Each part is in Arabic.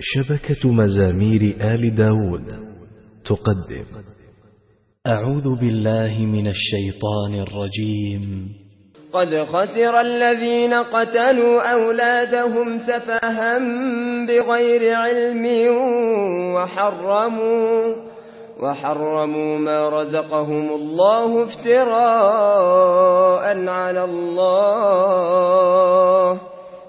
شبكة مزامير آل داود تقدم. أعوذ بالله من الشيطان الرجيم. قد خسر الذين قتلوا أولادهم سفها بغير علم وحرموا وحرموا ما رزقهم الله افتراء على الله.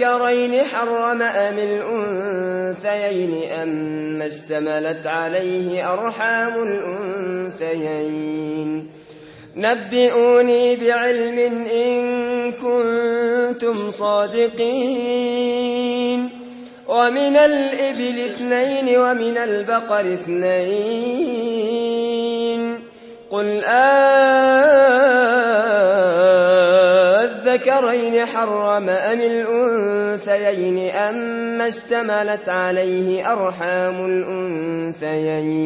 الذكرين حرم أم الأنثيين أم استملت عليه أرحام الأنثيين؟ نبئوني بعلم إن كنتم صادقين. ومن الإبل اثنين ومن البقر اثنين. قل آه الذكرين حرم أم الأنثيين أم اشتملت عليه أرحام الأنثيين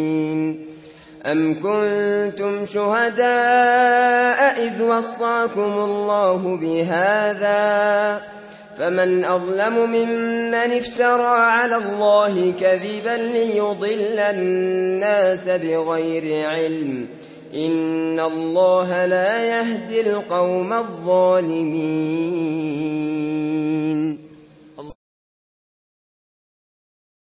أم كنتم شهداء إذ وصعكم الله بهذا فمن أظلم ممن افترى على الله كذبا ليضل الناس بغير علم إن الله لا يهدي القوم الظالمين